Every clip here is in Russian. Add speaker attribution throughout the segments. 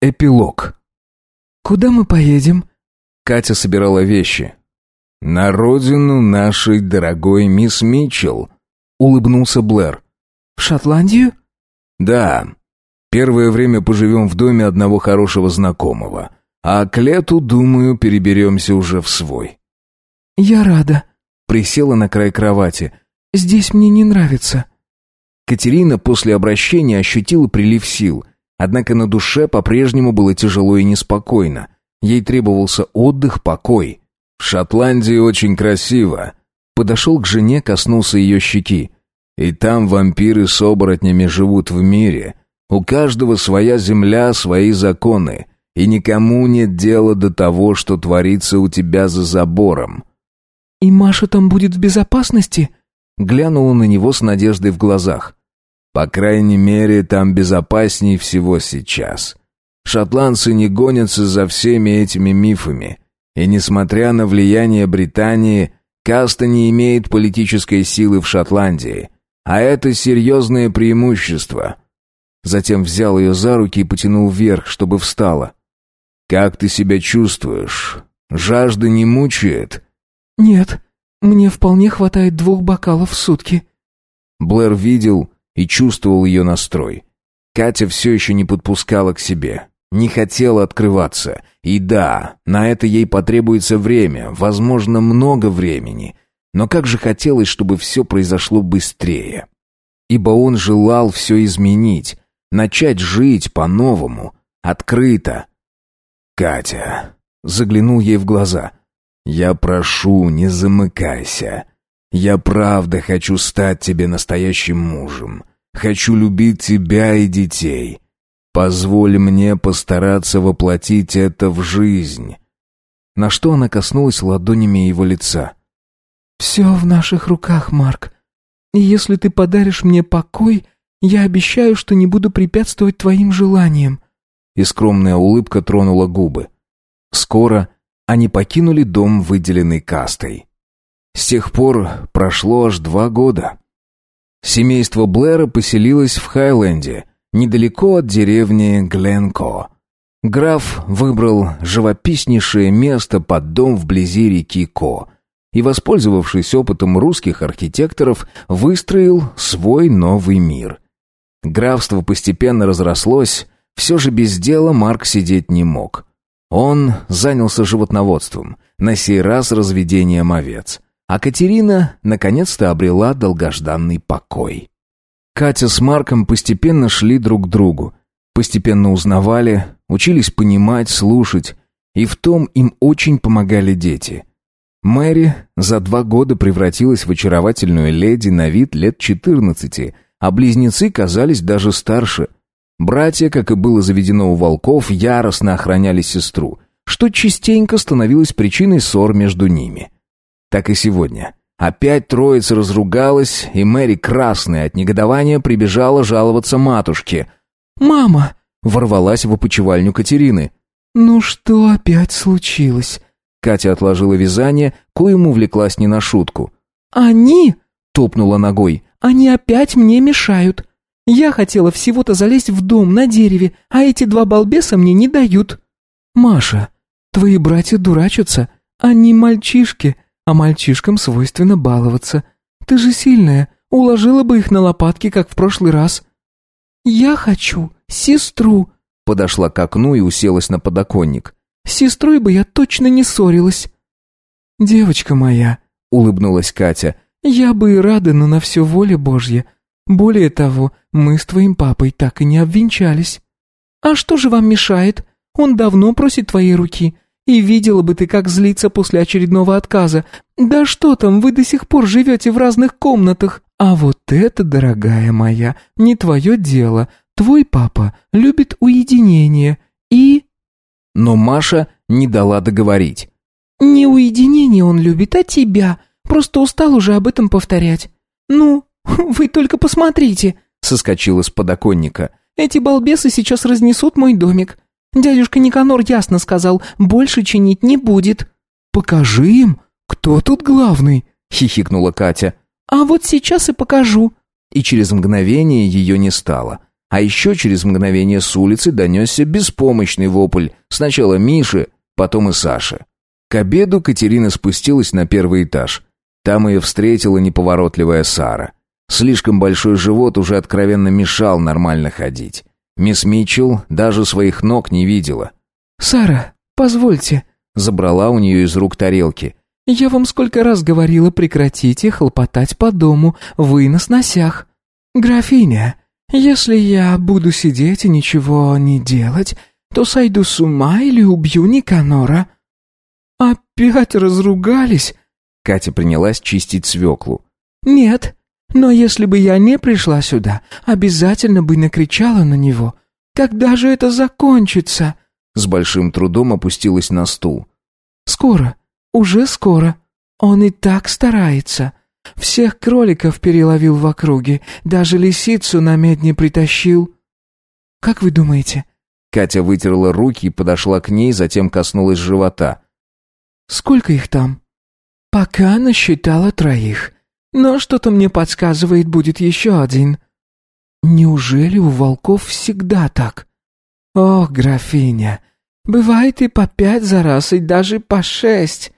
Speaker 1: Эпилог.
Speaker 2: «Куда мы поедем?»
Speaker 1: Катя собирала вещи. «На родину нашей дорогой мисс Митчелл», — улыбнулся Блэр.
Speaker 2: «В Шотландию?»
Speaker 1: «Да. Первое время поживем в доме одного хорошего знакомого, а к лету, думаю, переберемся уже в свой».
Speaker 2: «Я рада», —
Speaker 1: присела на край кровати.
Speaker 2: «Здесь мне не нравится».
Speaker 1: Катерина после обращения ощутила прилив сил — Однако на душе по-прежнему было тяжело и неспокойно. Ей требовался отдых, покой. «В Шотландии очень красиво». Подошел к жене, коснулся ее щеки. «И там вампиры с оборотнями живут в мире. У каждого своя земля, свои законы. И никому нет дела до того, что творится у тебя за забором».
Speaker 2: «И Маша там будет в безопасности?»
Speaker 1: Глянула на него с надеждой в глазах. По крайней мере, там безопасней всего сейчас. Шотландцы не гонятся за всеми этими мифами. И несмотря на влияние Британии, каста не имеет политической силы в Шотландии. А это серьезное преимущество. Затем взял ее за руки и потянул вверх, чтобы встала. «Как ты себя чувствуешь? Жажда не мучает?»
Speaker 2: «Нет, мне вполне хватает двух бокалов в сутки».
Speaker 1: Блэр видел, и чувствовал ее настрой. Катя все еще не подпускала к себе, не хотела открываться. И да, на это ей потребуется время, возможно, много времени. Но как же хотелось, чтобы все произошло быстрее. Ибо он желал все изменить, начать жить по-новому, открыто. «Катя», — заглянул ей в глаза, — «я прошу, не замыкайся. Я правда хочу стать тебе настоящим мужем. Хочу любить тебя и детей. Позволь мне постараться воплотить это в жизнь». На что она коснулась ладонями его лица.
Speaker 2: «Все в наших руках, Марк. И если ты подаришь мне покой, я обещаю, что не буду препятствовать твоим желаниям».
Speaker 1: И скромная улыбка тронула губы. Скоро они покинули дом, выделенный кастой. С тех пор прошло аж два года. Семейство Блэра поселилось в Хайленде, недалеко от деревни Гленко. Граф выбрал живописнейшее место под дом вблизи реки Ко и, воспользовавшись опытом русских архитекторов, выстроил свой новый мир. Графство постепенно разрослось, все же без дела Марк сидеть не мог. Он занялся животноводством, на сей раз разведением овец – а Катерина наконец-то обрела долгожданный покой. Катя с Марком постепенно шли друг к другу, постепенно узнавали, учились понимать, слушать, и в том им очень помогали дети. Мэри за два года превратилась в очаровательную леди на вид лет четырнадцати, а близнецы казались даже старше. Братья, как и было заведено у волков, яростно охраняли сестру, что частенько становилось причиной ссор между ними – так и сегодня. Опять троица разругалась, и Мэри, красная от негодования, прибежала жаловаться матушке.
Speaker 2: «Мама!»
Speaker 1: — ворвалась в опочивальню Катерины.
Speaker 2: «Ну что опять случилось?»
Speaker 1: Катя отложила вязание, коему увлеклась не на шутку.
Speaker 2: «Они!» — топнула ногой. «Они опять мне мешают. Я хотела всего-то залезть в дом на дереве, а эти два балбеса мне не дают». «Маша, твои братья дурачатся. Они мальчишки а мальчишкам свойственно баловаться. Ты же сильная, уложила бы их на лопатки, как в прошлый раз». «Я хочу сестру», — подошла к окну и уселась на подоконник. «С сестрой бы я точно не ссорилась». «Девочка моя», — улыбнулась Катя, — «я бы и рада, но на все воля Божья. Более того, мы с твоим папой так и не обвенчались». «А что же вам мешает? Он давно просит твоей руки. И видела бы ты, как злится после очередного отказа. Да что там, вы до сих пор живете в разных комнатах. А вот это, дорогая моя, не твое дело. Твой папа любит уединение. И...»
Speaker 1: Но Маша не дала договорить.
Speaker 2: «Не уединение он любит, а тебя. Просто устал уже об этом повторять. Ну, вы только посмотрите!» Соскочила с подоконника. «Эти балбесы сейчас разнесут мой домик. Дядюшка Никанор ясно сказал, больше чинить не будет».
Speaker 1: «Покажи им, кто тут главный», — хихикнула Катя.
Speaker 2: «А вот сейчас и покажу».
Speaker 1: И через мгновение ее не стало. А еще через мгновение с улицы донесся беспомощный вопль. Сначала Миши, потом и Саши. К обеду Катерина спустилась на первый этаж. Там ее встретила неповоротливая Сара. Слишком большой живот уже откровенно мешал нормально ходить. Мисс Митчелл даже своих ног не видела.
Speaker 2: «Сара, позвольте», — забрала у нее из рук тарелки. «Я вам сколько раз говорила, прекратите хлопотать по дому, вы на сносях. Графиня, если я буду сидеть и ничего не делать, то сойду с ума или убью Никанора». «Опять разругались?»
Speaker 1: Катя принялась чистить свеклу.
Speaker 2: «Нет, но если бы я не пришла сюда, обязательно бы накричала на него. Когда же это закончится?»
Speaker 1: С большим трудом опустилась на стул.
Speaker 2: «Скоро, уже скоро. Он и так старается. Всех кроликов переловил в округе, даже лисицу на медне притащил. Как вы думаете?»
Speaker 1: Катя вытерла руки и подошла к ней, затем коснулась живота.
Speaker 2: «Сколько их там?» «Пока насчитала троих. Но что-то мне подсказывает, будет еще один». «Неужели у волков всегда так?» «Ох, графиня, бывает и по пять за раз, и даже по шесть.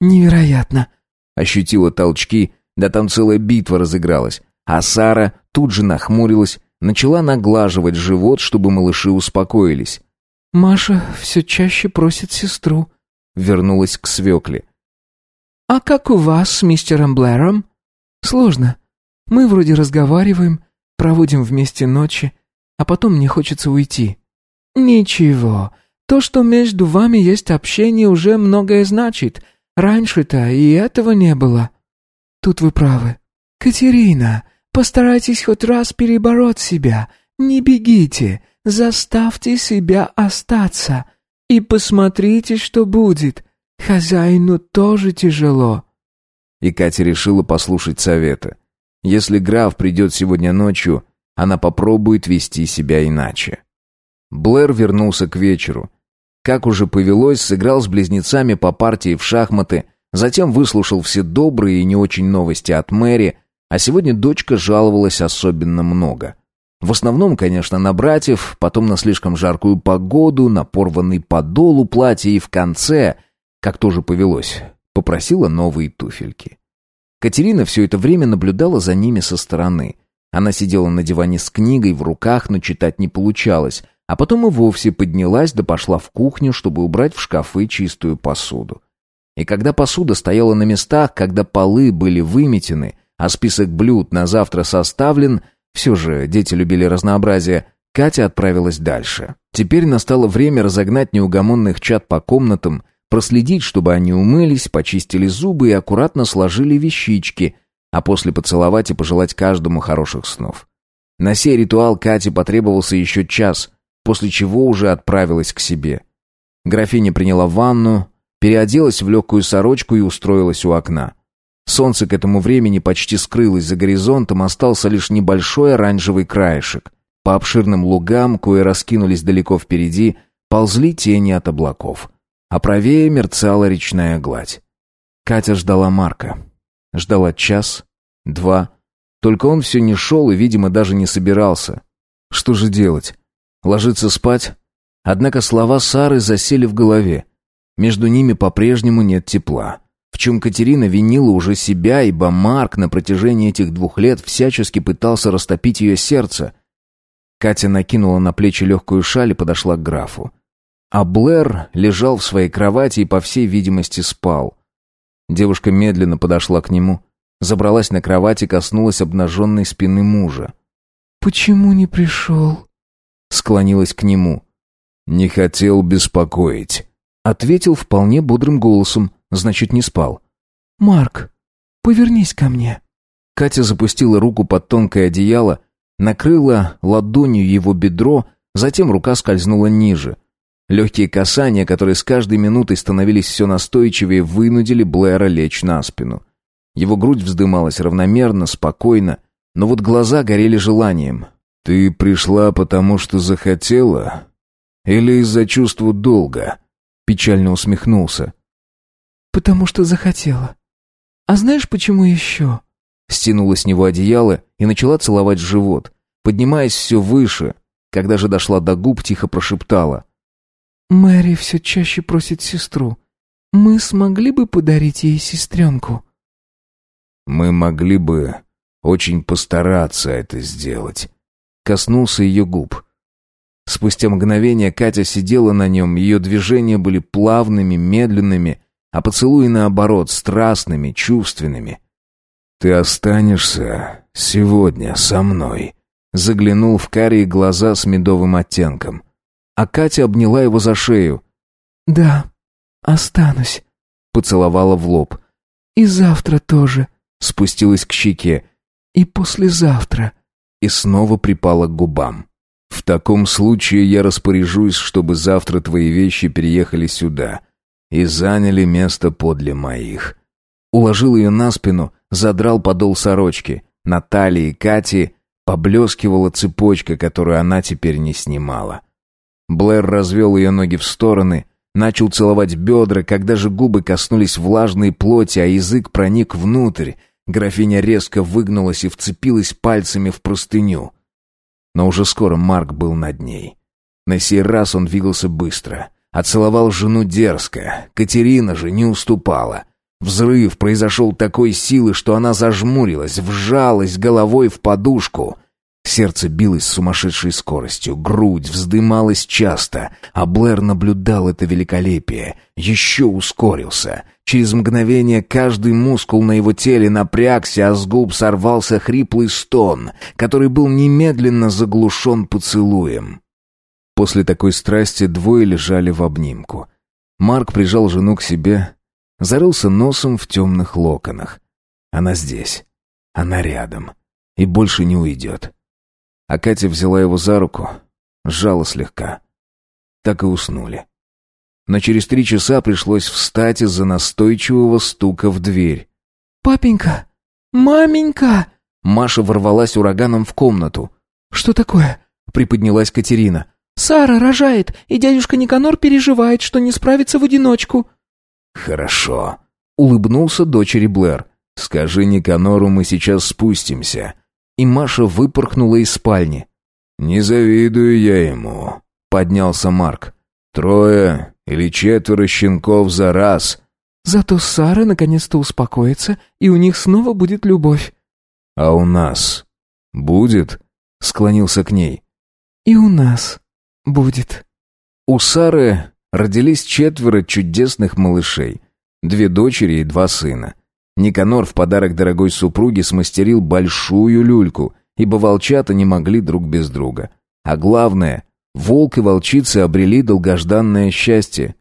Speaker 2: Невероятно!»
Speaker 1: Ощутила толчки, да там целая битва разыгралась. А Сара тут же нахмурилась, начала наглаживать живот, чтобы малыши успокоились.
Speaker 2: «Маша все чаще просит сестру», — вернулась к свекле. «А как у вас с мистером Блэром?» «Сложно. Мы вроде разговариваем, проводим вместе ночи, а потом мне хочется уйти». «Ничего. То, что между вами есть общение, уже многое значит. Раньше-то и этого не было». «Тут вы правы. Катерина, постарайтесь хоть раз перебороть себя. Не бегите, заставьте себя остаться. И посмотрите, что будет. Хозяину тоже тяжело».
Speaker 1: И Катя решила послушать совета. Если граф придет сегодня ночью, она попробует вести себя иначе. Блэр вернулся к вечеру. Как уже повелось, сыграл с близнецами по партии в шахматы, затем выслушал все добрые и не очень новости от Мэри, а сегодня дочка жаловалась особенно много. В основном, конечно, на братьев, потом на слишком жаркую погоду, на порванный подол у платья и в конце, как тоже повелось, попросила новые туфельки. Катерина все это время наблюдала за ними со стороны. Она сидела на диване с книгой в руках, но читать не получалось, а потом и вовсе поднялась да пошла в кухню, чтобы убрать в шкафы чистую посуду. И когда посуда стояла на местах, когда полы были выметены, а список блюд на завтра составлен, все же дети любили разнообразие, Катя отправилась дальше. Теперь настало время разогнать неугомонных чад по комнатам, проследить, чтобы они умылись, почистили зубы и аккуратно сложили вещички, а после поцеловать и пожелать каждому хороших снов. На сей ритуал Кате потребовался еще час, после чего уже отправилась к себе. Графиня приняла ванну, переоделась в легкую сорочку и устроилась у окна. Солнце к этому времени почти скрылось за горизонтом, остался лишь небольшой оранжевый краешек. По обширным лугам, кое раскинулись далеко впереди, ползли тени от облаков. А правее мерцала речная гладь. Катя ждала Марка. Ждала час, два. Только он все не шел и, видимо, даже не собирался. Что же делать? Ложиться спать? Однако слова Сары засели в голове. Между ними по-прежнему нет тепла. В чем Катерина винила уже себя, ибо Марк на протяжении этих двух лет всячески пытался растопить ее сердце. Катя накинула на плечи легкую шаль и подошла к графу. А Блэр лежал в своей кровати и, по всей видимости, спал. Девушка медленно подошла к нему, забралась на кровать и коснулась обнаженной спины мужа.
Speaker 2: «Почему не пришел?»
Speaker 1: склонилась к нему. «Не хотел беспокоить», — ответил вполне бодрым голосом, значит, не спал.
Speaker 2: «Марк, повернись ко мне».
Speaker 1: Катя запустила руку под тонкое одеяло, накрыла ладонью его бедро, затем рука скользнула ниже. Легкие касания, которые с каждой минутой становились все настойчивее, вынудили Блэра лечь на спину. Его грудь вздымалась равномерно, спокойно, но вот глаза горели желанием. «Ты пришла, потому что захотела? Или из-за чувства долга?» Печально усмехнулся.
Speaker 2: «Потому что захотела. А знаешь, почему еще?»
Speaker 1: Стянула с него одеяло и начала целовать живот. Поднимаясь все выше, когда же дошла до губ, тихо прошептала.
Speaker 2: «Мэри все чаще просит сестру. Мы смогли бы подарить ей сестренку?»
Speaker 1: «Мы могли бы очень постараться это сделать». Коснулся ее губ. Спустя мгновение Катя сидела на нем, ее движения были плавными, медленными, а поцелуи, наоборот, страстными, чувственными. «Ты останешься сегодня со мной», — заглянул в карие глаза с медовым оттенком. А Катя обняла его за шею.
Speaker 2: «Да, останусь», — поцеловала в лоб. «И завтра тоже», — спустилась к щеке. «И послезавтра», — и снова припала к губам.
Speaker 1: «В таком случае я распоряжусь, чтобы завтра твои вещи переехали сюда и заняли место подле моих».
Speaker 2: Уложил ее на спину, задрал подол сорочки. На талии Кати поблескивала цепочка, которую она теперь не снимала.
Speaker 1: Блэр развел ее ноги в стороны, начал целовать бедра, когда же губы коснулись влажной плоти, а язык проник внутрь. Графиня резко выгнулась и вцепилась пальцами в простыню. Но уже скоро Марк был над ней. На сей раз он двигался быстро. Оцеловал жену дерзко. Катерина же не уступала. Взрыв произошел такой силы, что она зажмурилась, вжалась головой в подушку. Сердце билось с сумасшедшей скоростью, грудь вздымалась часто, а Блэр наблюдал это великолепие, еще ускорился. Через мгновение каждый мускул на его теле напрягся, а с губ сорвался хриплый стон, который был немедленно заглушен поцелуем. После такой страсти двое лежали в обнимку. Марк прижал жену к себе, зарылся носом в темных локонах. Она здесь, она рядом, и больше не уйдет. А Катя взяла его за руку, сжала слегка. Так и уснули. Но через три часа пришлось встать из-за настойчивого стука в дверь.
Speaker 2: «Папенька! Маменька!»
Speaker 1: Маша ворвалась ураганом в комнату.
Speaker 2: «Что такое?»
Speaker 1: — приподнялась Катерина.
Speaker 2: «Сара рожает, и дядюшка Никанор переживает, что не справится в одиночку».
Speaker 1: «Хорошо», — улыбнулся дочери Блэр. «Скажи Никанору, мы сейчас спустимся». И Маша выпорхнула из спальни. «Не завидую я ему», — поднялся Марк. «Трое или четверо щенков за раз».
Speaker 2: «Зато Сара наконец-то успокоится, и у них снова будет любовь».
Speaker 1: «А у нас будет?» — склонился к ней.
Speaker 2: «И у нас будет».
Speaker 1: У Сары родились четверо чудесных малышей. Две дочери и два сына. Никанор в подарок дорогой супруге смастерил большую люльку, ибо волчата не могли друг без друга. А главное, волк и волчица обрели долгожданное счастье.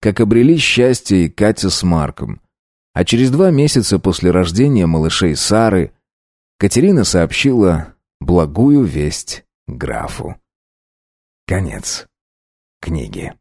Speaker 1: Как обрели счастье и Катя с Марком. А через два месяца после рождения малышей Сары Катерина сообщила благую весть графу. Конец книги.